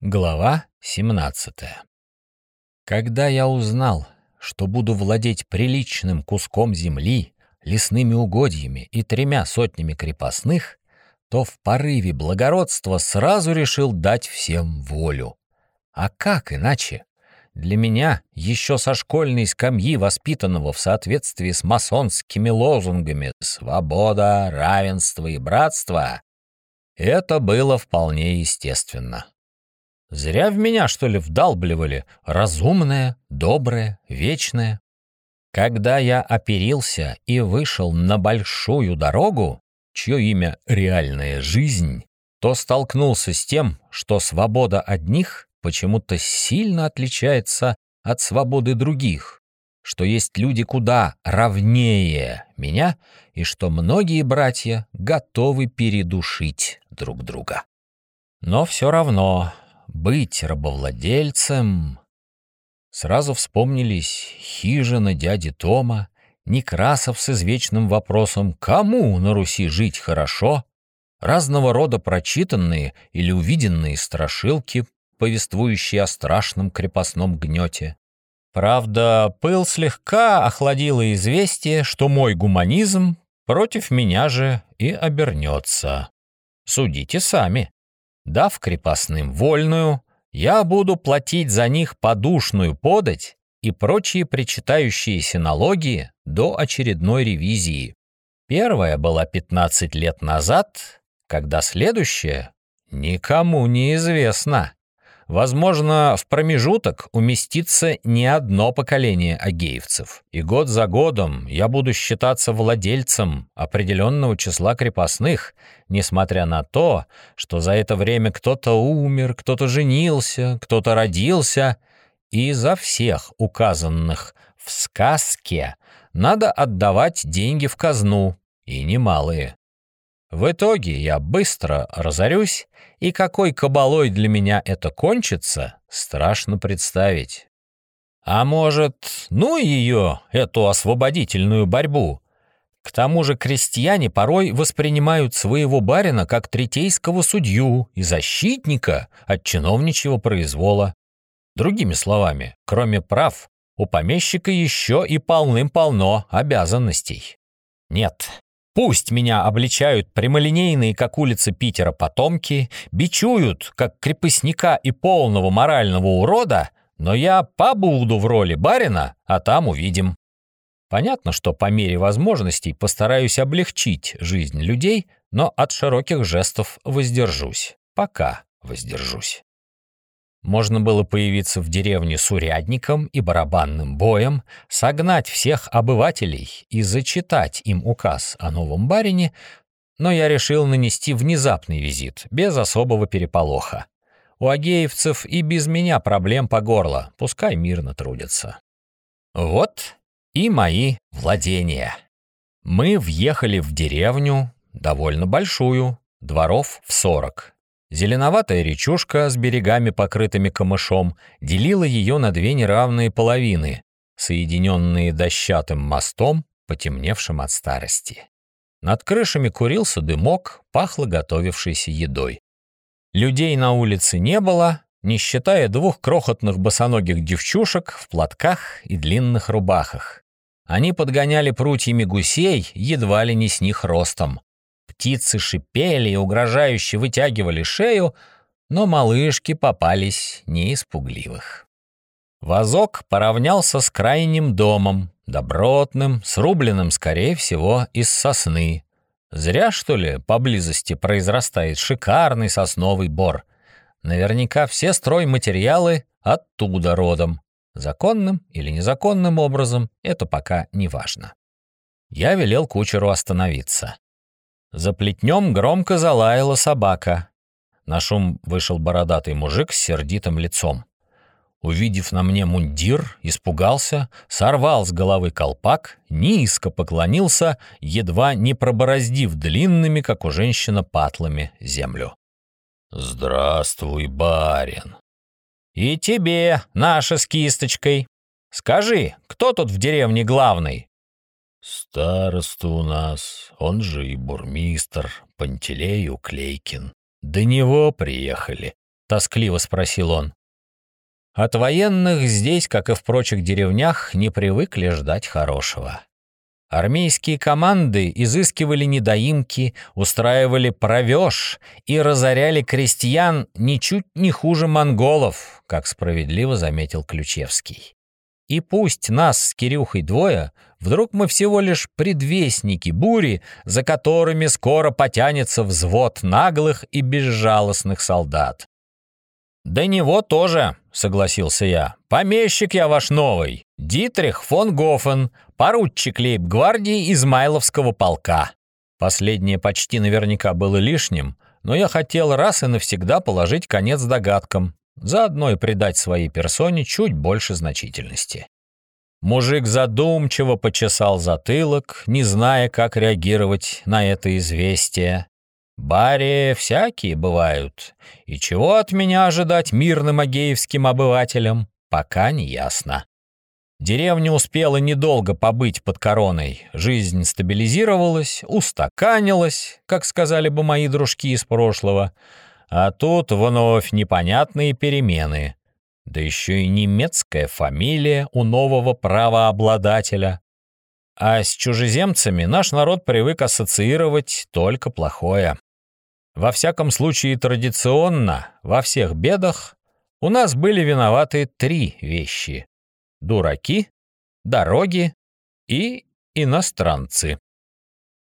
Глава 17 Когда я узнал, что буду владеть приличным куском земли, лесными угодьями и тремя сотнями крепостных, то в порыве благородства сразу решил дать всем волю. А как иначе? Для меня, еще со школьной скамьи, воспитанного в соответствии с масонскими лозунгами «свобода», «равенство» и «братство», это было вполне естественно. Зря в меня, что ли, вдалбливали разумное, доброе, вечное. Когда я оперился и вышел на большую дорогу, чье имя реальная жизнь, то столкнулся с тем, что свобода одних почему-то сильно отличается от свободы других, что есть люди куда равнее меня и что многие братья готовы передушить друг друга. Но все равно быть рабовладельцем... Сразу вспомнились хижина дяди Тома, Некрасов с извечным вопросом «Кому на Руси жить хорошо?» разного рода прочитанные или увиденные страшилки, повествующие о страшном крепостном гнете. Правда, пыл слегка охладило известие, что мой гуманизм против меня же и обернется. Судите сами. Дав крепостным вольную, я буду платить за них подушную подать и прочие причитающиеся налоги до очередной ревизии. Первая была 15 лет назад, когда следующая никому не известна. Возможно, в промежуток уместится не одно поколение агеевцев, и год за годом я буду считаться владельцем определенного числа крепостных, несмотря на то, что за это время кто-то умер, кто-то женился, кто-то родился, и за всех указанных в сказке надо отдавать деньги в казну, и немалые. В итоге я быстро разорюсь, и какой кабалой для меня это кончится, страшно представить. А может, ну ее, эту освободительную борьбу? К тому же крестьяне порой воспринимают своего барина как третейского судью и защитника от чиновничьего произвола. Другими словами, кроме прав, у помещика еще и полным-полно обязанностей. Нет, Пусть меня обличают прямолинейные, как улица Питера, потомки, бичуют, как крепостника и полного морального урода, но я побуду в роли барина, а там увидим. Понятно, что по мере возможностей постараюсь облегчить жизнь людей, но от широких жестов воздержусь. Пока воздержусь. Можно было появиться в деревне с урядником и барабанным боем, согнать всех обывателей и зачитать им указ о новом барине, но я решил нанести внезапный визит, без особого переполоха. У агеевцев и без меня проблем по горло, пускай мирно трудятся. Вот и мои владения. Мы въехали в деревню, довольно большую, дворов в сорок, Зеленоватая речушка с берегами, покрытыми камышом, делила ее на две неравные половины, соединенные дощатым мостом, потемневшим от старости. Над крышами курился дымок, пахло готовившейся едой. Людей на улице не было, не считая двух крохотных босоногих девчушек в платках и длинных рубахах. Они подгоняли прутьями гусей едва ли не с них ростом. Птицы шипели и угрожающе вытягивали шею, но малышки попались не из пугливых. Вазок поравнялся с крайним домом, добротным, срубленным, скорее всего, из сосны. Зря, что ли, поблизости произрастает шикарный сосновый бор. Наверняка все стройматериалы оттуда родом. Законным или незаконным образом это пока не важно. Я велел кучеру остановиться. За плетнем громко залаяла собака. На шум вышел бородатый мужик с сердитым лицом. Увидев на мне мундир, испугался, сорвал с головы колпак, низко поклонился, едва не пробороздив длинными, как у женщины, патлами землю. «Здравствуй, барин!» «И тебе, наша с кисточкой! Скажи, кто тут в деревне главный?» Староста у нас, он же и бурмистр, Пантелей Уклейкин. До него приехали. тоскливо спросил он. От военных здесь, как и в прочих деревнях, не привыкли ждать хорошего. Армейские команды изыскивали недоимки, устраивали провеж и разоряли крестьян ничуть не хуже монголов, как справедливо заметил Ключевский. И пусть нас с Кирюхой двое, вдруг мы всего лишь предвестники бури, за которыми скоро потянется взвод наглых и безжалостных солдат. «Да него тоже», — согласился я. «Помещик я ваш новый, Дитрих фон Гофен, поручик лейб-гвардии Измайловского полка». Последнее почти наверняка было лишним, но я хотел раз и навсегда положить конец догадкам, заодно и придать своей персоне чуть больше значительности. Мужик задумчиво почесал затылок, не зная, как реагировать на это известие. Баре всякие бывают, и чего от меня ожидать мирным агеевским обывателям, пока не ясно. Деревня успела недолго побыть под короной, жизнь стабилизировалась, устаканилась, как сказали бы мои дружки из прошлого, а тут вновь непонятные перемены. Да еще и немецкая фамилия у нового правообладателя. А с чужеземцами наш народ привык ассоциировать только плохое. Во всяком случае, традиционно, во всех бедах, у нас были виноваты три вещи. Дураки, дороги и иностранцы.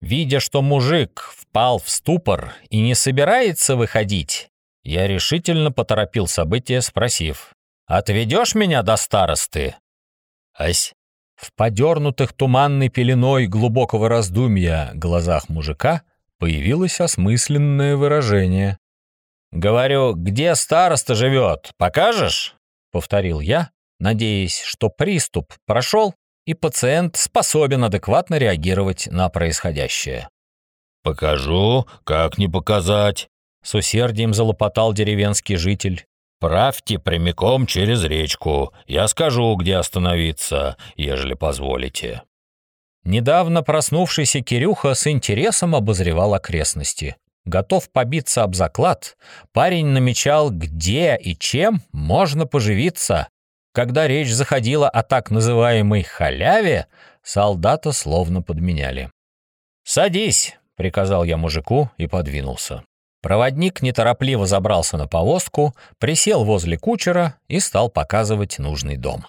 Видя, что мужик впал в ступор и не собирается выходить, я решительно поторопил события, спросив, «Отведешь меня до старосты?» «Ась». В подернутых туманной пеленой глубокого раздумья глазах мужика появилось осмысленное выражение. «Говорю, где староста живет, покажешь?» — повторил я, надеясь, что приступ прошел и пациент способен адекватно реагировать на происходящее. «Покажу, как не показать», — с усердием залопотал деревенский житель. «Правьте прямиком через речку. Я скажу, где остановиться, ежели позволите». Недавно проснувшийся Кирюха с интересом обозревал окрестности. Готов побиться об заклад, парень намечал, где и чем можно поживиться, когда речь заходила о так называемой халяве, солдата словно подменяли. «Садись», — приказал я мужику и подвинулся. Проводник неторопливо забрался на повозку, присел возле кучера и стал показывать нужный дом.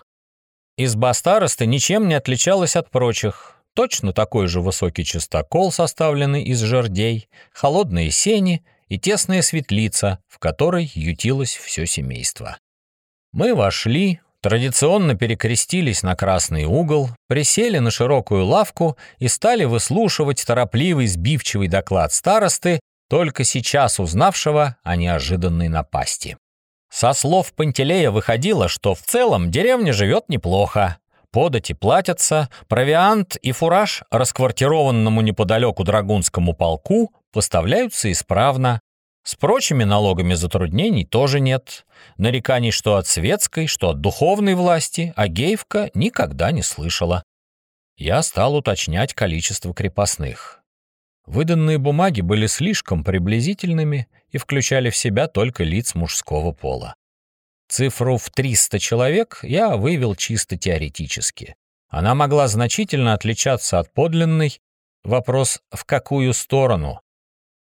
Изба старосты ничем не отличалась от прочих. Точно такой же высокий частокол, составленный из жердей, холодные сени и тесная светлица, в которой ютилось все семейство. Мы вошли, традиционно перекрестились на красный угол, присели на широкую лавку и стали выслушивать торопливый сбивчивый доклад старосты, только сейчас узнавшего о неожиданной напасти. Со слов Пантелея выходило, что в целом деревня живет неплохо. Подати платятся, провиант и фураж расквартированному неподалеку Драгунскому полку поставляются исправно, с прочими налогами затруднений тоже нет. Нареканий что от светской, что от духовной власти Агеевка никогда не слышала. Я стал уточнять количество крепостных. Выданные бумаги были слишком приблизительными и включали в себя только лиц мужского пола. Цифру в 300 человек я вывел чисто теоретически. Она могла значительно отличаться от подлинной. Вопрос, в какую сторону?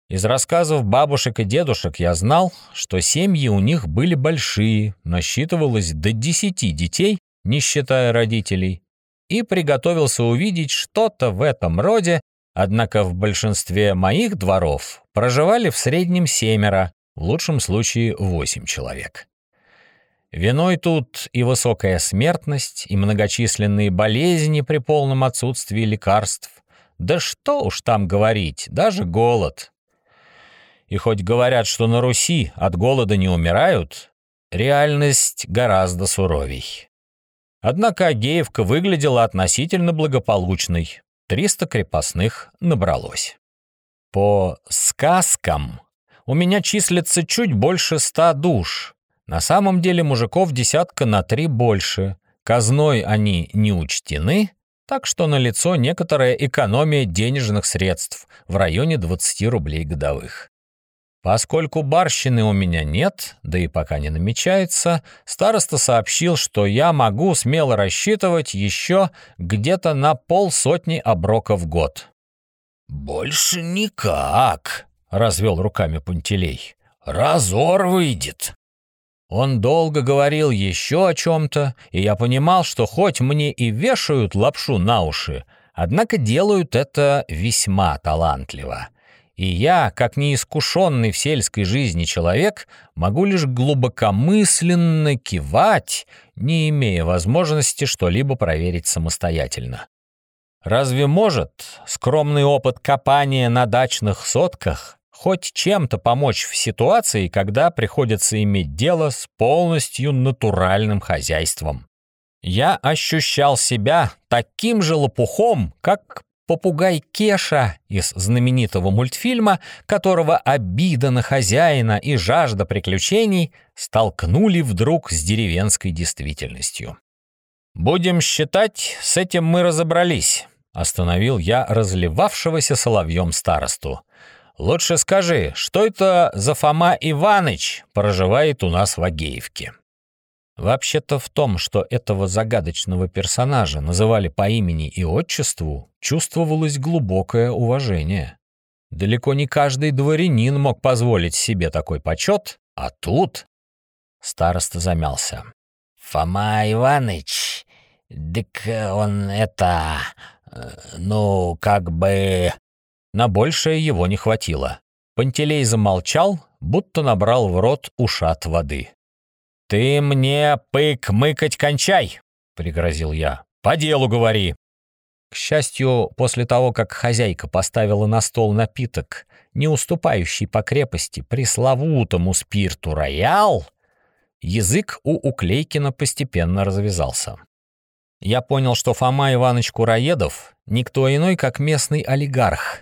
Из рассказов бабушек и дедушек я знал, что семьи у них были большие, насчитывалось до десяти детей, не считая родителей, и приготовился увидеть что-то в этом роде, однако в большинстве моих дворов проживали в среднем семеро, в лучшем случае восемь человек. Виной тут и высокая смертность, и многочисленные болезни при полном отсутствии лекарств. Да что уж там говорить, даже голод. И хоть говорят, что на Руси от голода не умирают, реальность гораздо суровей. Однако Агеевка выглядела относительно благополучной. 300 крепостных набралось. По сказкам у меня числится чуть больше ста душ. На самом деле мужиков десятка на три больше. Казной они не учтены, так что налицо некоторая экономия денежных средств в районе 20 рублей годовых. Поскольку барщины у меня нет, да и пока не намечается, староста сообщил, что я могу смело рассчитывать еще где-то на полсотни оброков в год. «Больше никак», — развел руками Пантелей. «Разор выйдет». Он долго говорил еще о чем-то, и я понимал, что хоть мне и вешают лапшу на уши, однако делают это весьма талантливо и я, как неискушенный в сельской жизни человек, могу лишь глубокомысленно кивать, не имея возможности что-либо проверить самостоятельно. Разве может скромный опыт копания на дачных сотках хоть чем-то помочь в ситуации, когда приходится иметь дело с полностью натуральным хозяйством? Я ощущал себя таким же лопухом, как попугай Кеша из знаменитого мультфильма, которого обида на хозяина и жажда приключений столкнули вдруг с деревенской действительностью. «Будем считать, с этим мы разобрались», — остановил я разливавшегося соловьем старосту. «Лучше скажи, что это за Фома Иваныч проживает у нас в Агеевке?» Вообще-то в том, что этого загадочного персонажа называли по имени и отчеству, чувствовалось глубокое уважение. Далеко не каждый дворянин мог позволить себе такой почет, а тут... Староста замялся. «Фома Иваныч, дык он это... ну, как бы...» На большее его не хватило. Пантелей замолчал, будто набрал в рот ушат воды. «Ты мне пык-мыкать кончай!» — пригрозил я. «По делу говори!» К счастью, после того, как хозяйка поставила на стол напиток, не уступающий по крепости пресловутому спирту «Роял», язык у Уклейкина постепенно развязался. Я понял, что Фома Иванович Кураедов — никто иной, как местный олигарх,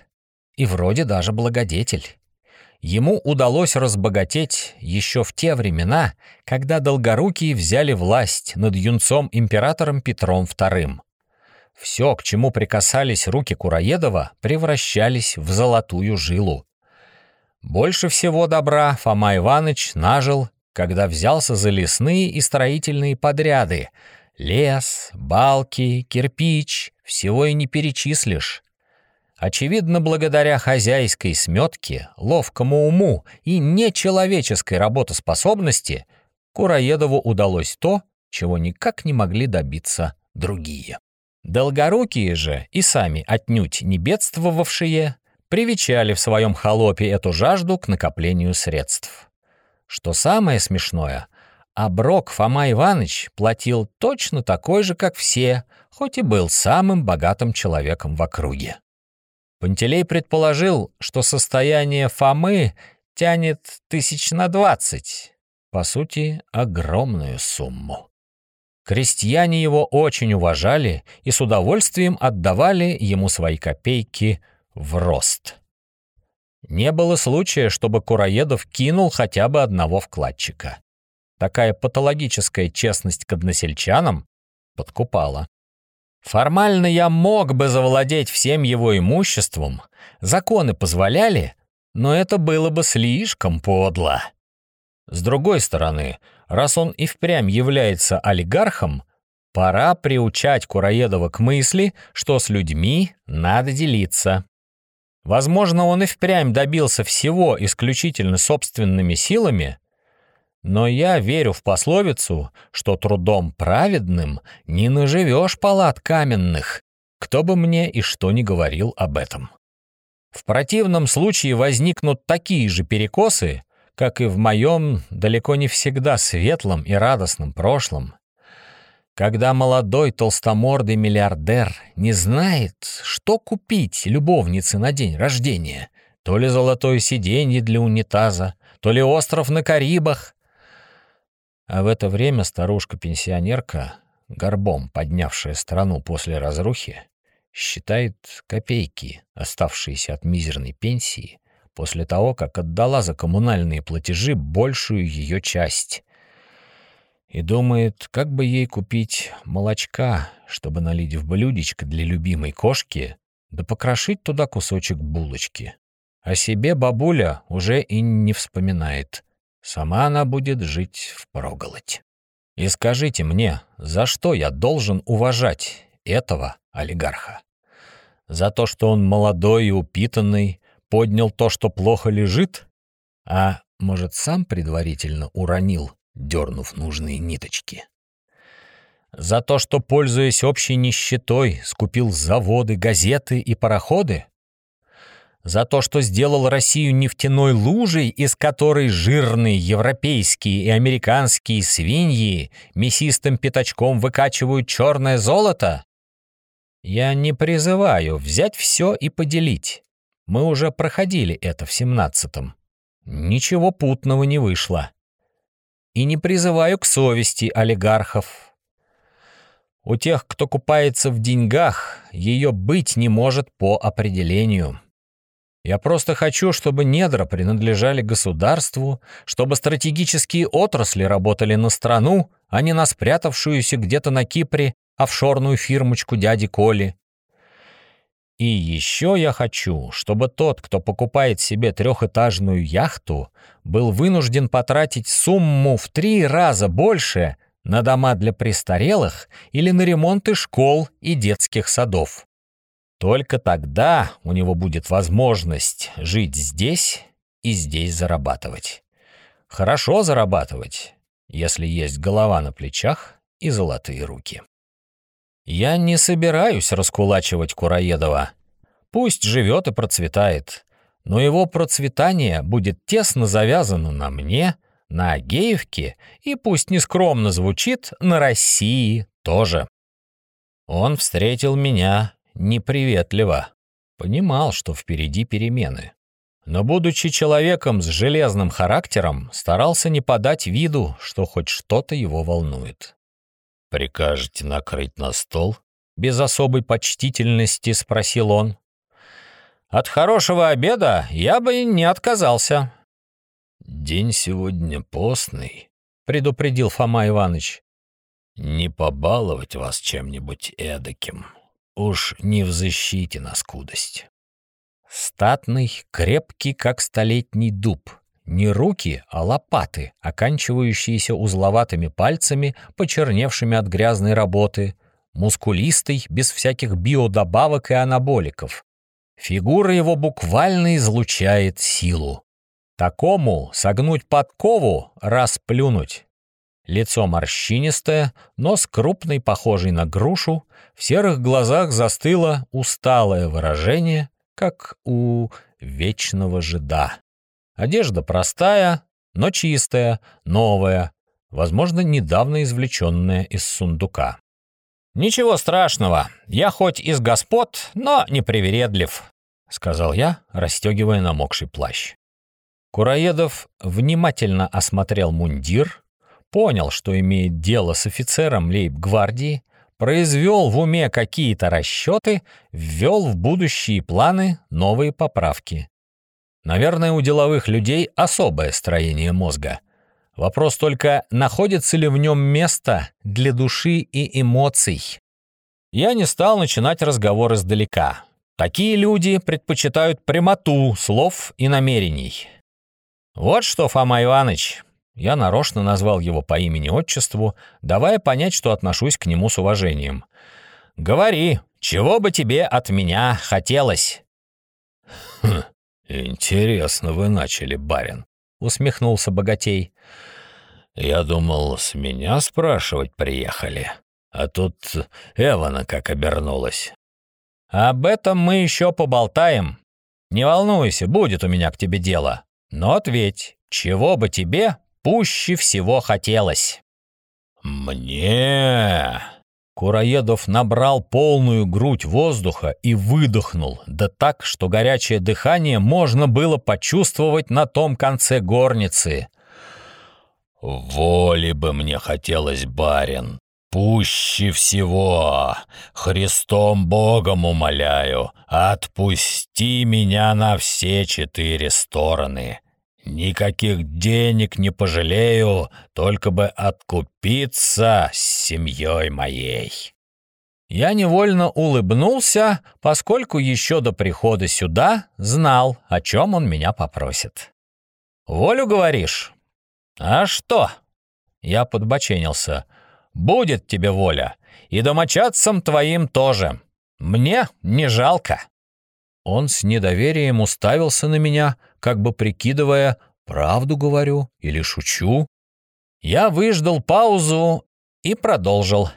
и вроде даже благодетель. Ему удалось разбогатеть еще в те времена, когда долгорукие взяли власть над юнцом-императором Петром II. Все, к чему прикасались руки Кураедова, превращались в золотую жилу. Больше всего добра Фома Иванович нажил, когда взялся за лесные и строительные подряды. Лес, балки, кирпич — всего и не перечислишь. Очевидно, благодаря хозяйской сметке, ловкому уму и нечеловеческой работоспособности Кураедову удалось то, чего никак не могли добиться другие. Долгорукие же и сами отнюдь не бедствовавшие привечали в своем холопе эту жажду к накоплению средств. Что самое смешное, оброк Фома Иванович платил точно такой же, как все, хоть и был самым богатым человеком в округе. Пантелей предположил, что состояние Фомы тянет тысяч на двадцать, по сути, огромную сумму. Крестьяне его очень уважали и с удовольствием отдавали ему свои копейки в рост. Не было случая, чтобы Кураедов кинул хотя бы одного вкладчика. Такая патологическая честность к односельчанам подкупала. Формально я мог бы завладеть всем его имуществом, законы позволяли, но это было бы слишком подло. С другой стороны, раз он и впрямь является олигархом, пора приучать Кураедова к мысли, что с людьми надо делиться. Возможно, он и впрямь добился всего исключительно собственными силами, но я верю в пословицу, что трудом праведным не наживешь палат каменных, кто бы мне и что ни говорил об этом. В противном случае возникнут такие же перекосы, как и в моем далеко не всегда светлом и радостном прошлом, когда молодой толстомордый миллиардер не знает, что купить любовнице на день рождения, то ли золотое сиденье для унитаза, то ли остров на Карибах, а в это время старушка-пенсионерка, горбом поднявшая страну после разрухи, считает копейки, оставшиеся от мизерной пенсии, после того, как отдала за коммунальные платежи большую ее часть. И думает, как бы ей купить молочка, чтобы налить в блюдечко для любимой кошки, да покрошить туда кусочек булочки. О себе бабуля уже и не вспоминает. Сама она будет жить впроголодь. И скажите мне, за что я должен уважать этого олигарха? За то, что он молодой и упитанный, поднял то, что плохо лежит? А может, сам предварительно уронил, дернув нужные ниточки? За то, что, пользуясь общей нищетой, скупил заводы, газеты и пароходы? За то, что сделал Россию нефтяной лужей, из которой жирные европейские и американские свиньи мясистым пятачком выкачивают черное золото? Я не призываю взять все и поделить. Мы уже проходили это в семнадцатом. Ничего путного не вышло. И не призываю к совести олигархов. У тех, кто купается в деньгах, ее быть не может по определению. Я просто хочу, чтобы недра принадлежали государству, чтобы стратегические отрасли работали на страну, а не на спрятавшуюся где-то на Кипре офшорную фирмочку дяди Коли. И еще я хочу, чтобы тот, кто покупает себе трехэтажную яхту, был вынужден потратить сумму в три раза больше на дома для престарелых или на ремонты школ и детских садов. Только тогда у него будет возможность жить здесь и здесь зарабатывать. Хорошо зарабатывать, если есть голова на плечах и золотые руки. Я не собираюсь раскулачивать Кураедова. Пусть живет и процветает, но его процветание будет тесно завязано на мне, на Агеевке и, пусть не скромно звучит, на России тоже. Он встретил меня неприветливо. Понимал, что впереди перемены. Но, будучи человеком с железным характером, старался не подать виду, что хоть что-то его волнует. «Прикажете накрыть на стол?» Без особой почтительности спросил он. «От хорошего обеда я бы не отказался». «День сегодня постный», — предупредил Фома Иванович. «Не побаловать вас чем-нибудь эдаким. Уж не в защите на скудость». Статный, крепкий, как столетний дуб — не руки, а лопаты, оканчивающиеся узловатыми пальцами, почерневшими от грязной работы, мускулистый, без всяких биодобавок и анаболиков. Фигура его буквально излучает силу. Такому согнуть подкову, расплюнуть. Лицо морщинистое, нос крупный, похожий на грушу, в серых глазах застыло усталое выражение, как у вечного жида. Одежда простая, но чистая, новая, возможно, недавно извлеченная из сундука. «Ничего страшного, я хоть из господ, но не привередлив», — сказал я, расстегивая намокший плащ. Кураедов внимательно осмотрел мундир, понял, что имеет дело с офицером лейб-гвардии, произвел в уме какие-то расчеты, ввел в будущие планы новые поправки. Наверное, у деловых людей особое строение мозга. Вопрос только, находится ли в нем место для души и эмоций. Я не стал начинать разговор издалека. Такие люди предпочитают прямоту слов и намерений. Вот что, Фома Иванович, я нарочно назвал его по имени-отчеству, давая понять, что отношусь к нему с уважением. «Говори, чего бы тебе от меня хотелось?» «Хм, «Интересно вы начали, барин», — усмехнулся богатей. «Я думал, с меня спрашивать приехали, а тут Эвана как обернулась». «Об этом мы еще поболтаем. Не волнуйся, будет у меня к тебе дело. Но ответь, чего бы тебе пуще всего хотелось?» «Мне...» Кураедов набрал полную грудь воздуха и выдохнул, да так, что горячее дыхание можно было почувствовать на том конце горницы. «Воли бы мне хотелось, барин, пуще всего, Христом Богом умоляю, отпусти меня на все четыре стороны». Никаких денег не пожалею, только бы откупиться с семьей моей. Я невольно улыбнулся, поскольку еще до прихода сюда знал, о чем он меня попросит. «Волю, говоришь?» «А что?» Я подбоченился. «Будет тебе воля, и домочадцам твоим тоже. Мне не жалко». Он с недоверием уставился на меня, как бы прикидывая, правду говорю или шучу. Я выждал паузу и продолжил.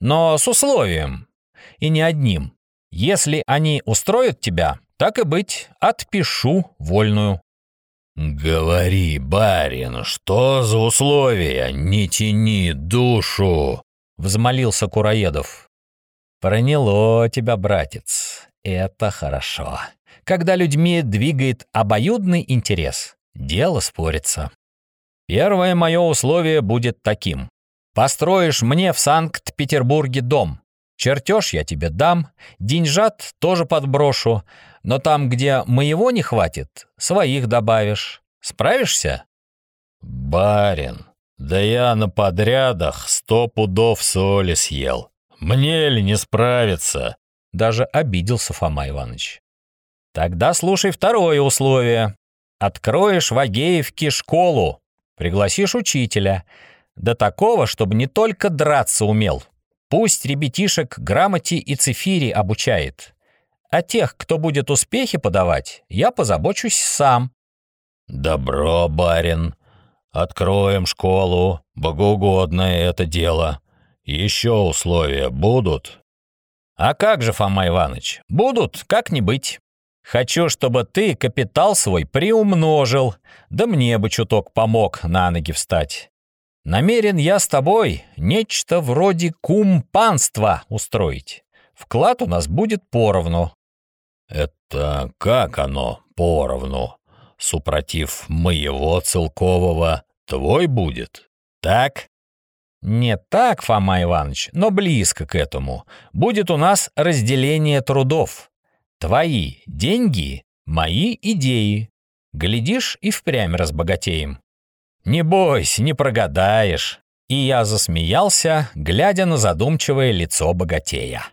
Но с условием. И не одним. Если они устроят тебя, так и быть, отпишу вольную. «Говори, барин, что за условия? Не тяни душу!» — взмолился Кураедов. «Проняло тебя, братец. Это хорошо. Когда людьми двигает обоюдный интерес, дело спорится. Первое мое условие будет таким. Построишь мне в Санкт-Петербурге дом. Чертеж я тебе дам, деньжат тоже подброшу, но там, где моего не хватит, своих добавишь. Справишься? Барин, да я на подрядах сто пудов соли съел. Мне ли не справиться? Даже обиделся Фома Иванович. Тогда слушай второе условие. Откроешь в Агеевке школу, пригласишь учителя. До такого, чтобы не только драться умел. Пусть ребятишек грамоте и цифире обучает. А тех, кто будет успехи подавать, я позабочусь сам». «Добро, барин. Откроем школу. Богоугодное это дело. Еще условия будут?» «А как же, Фома Иванович, будут, как не быть. Хочу, чтобы ты капитал свой приумножил, да мне бы чуток помог на ноги встать. Намерен я с тобой нечто вроде кумпанства устроить. Вклад у нас будет поровну. «Это как оно поровну? Супротив моего целкового твой будет?» «Так?» «Не так, Фома Иванович, но близко к этому. Будет у нас разделение трудов. Твои деньги, мои идеи. Глядишь, и впрямь разбогатеем. Не бойся, не прогадаешь». И я засмеялся, глядя на задумчивое лицо богатея.